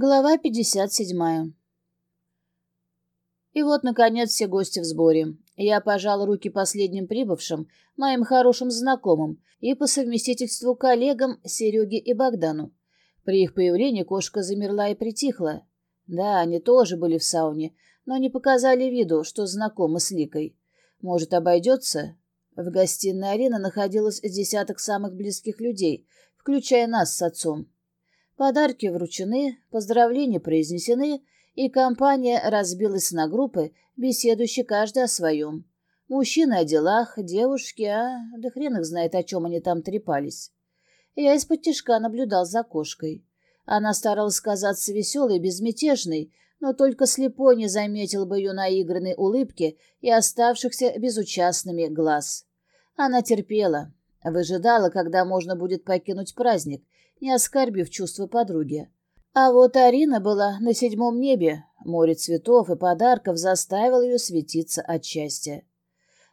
Глава 57. И вот, наконец, все гости в сборе. Я пожал руки последним прибывшим, моим хорошим знакомым и по совместительству коллегам Сереге и Богдану. При их появлении кошка замерла и притихла. Да, они тоже были в сауне, но не показали виду, что знакомы с Ликой. Может, обойдется? В гостиной арены находилось десяток самых близких людей, включая нас с отцом. Подарки вручены, поздравления произнесены, и компания разбилась на группы, беседующие каждый о своем. Мужчины о делах, девушки, а да хрен их знает, о чем они там трепались. Я из-под тяжка наблюдал за кошкой. Она старалась казаться веселой и безмятежной, но только слепой не заметил бы ее наигранной улыбки и оставшихся безучастными глаз. Она терпела, выжидала, когда можно будет покинуть праздник, не оскорбив чувства подруги. А вот Арина была на седьмом небе, море цветов и подарков заставил ее светиться от счастья.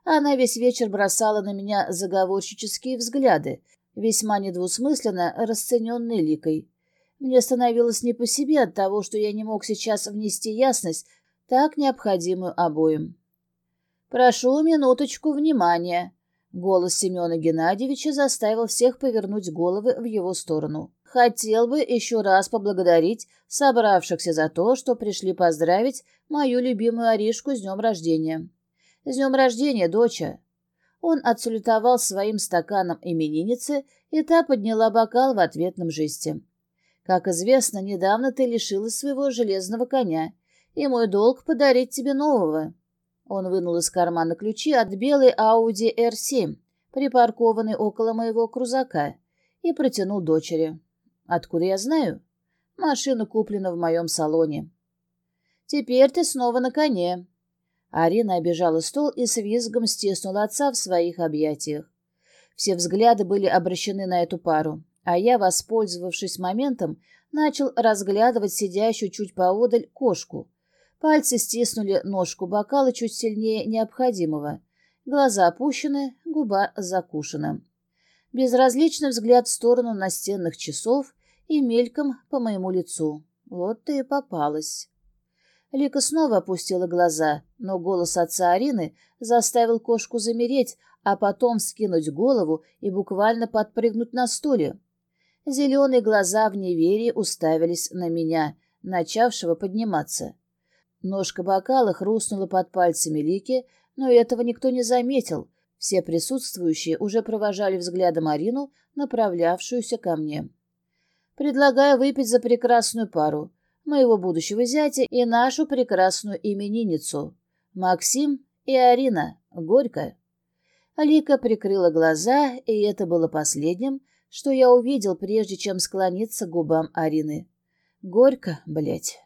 Она весь вечер бросала на меня заговорщические взгляды, весьма недвусмысленно расцененные ликой. Мне становилось не по себе от того, что я не мог сейчас внести ясность, так необходимую обоим. «Прошу минуточку внимания», Голос Семена Геннадьевича заставил всех повернуть головы в его сторону. Хотел бы еще раз поблагодарить собравшихся за то, что пришли поздравить мою любимую Аришку с днем рождения. «С днем рождения, доча!» Он отсулетовал своим стаканом именинницы, и та подняла бокал в ответном жесте. «Как известно, недавно ты лишилась своего железного коня, и мой долг — подарить тебе нового». Он вынул из кармана ключи от белой Audi R7, припаркованной около моего крузака, и протянул дочери. «Откуда я знаю?» «Машина куплена в моем салоне». «Теперь ты снова на коне». Арина обижала стол и с визгом стиснула отца в своих объятиях. Все взгляды были обращены на эту пару, а я, воспользовавшись моментом, начал разглядывать сидящую чуть поодаль кошку, Пальцы стиснули ножку бокала чуть сильнее необходимого. Глаза опущены, губа закушена. Безразличный взгляд в сторону настенных часов и мельком по моему лицу. Вот ты и попалась. Лика снова опустила глаза, но голос отца Арины заставил кошку замереть, а потом скинуть голову и буквально подпрыгнуть на стуле. Зеленые глаза в неверии уставились на меня, начавшего подниматься. Ножка бокала хрустнула под пальцами Лики, но этого никто не заметил. Все присутствующие уже провожали взглядом Арину, направлявшуюся ко мне. «Предлагаю выпить за прекрасную пару, моего будущего зятя и нашу прекрасную именинницу. Максим и Арина. Горько». Алика прикрыла глаза, и это было последним, что я увидел, прежде чем склониться к губам Арины. Горько, блядь.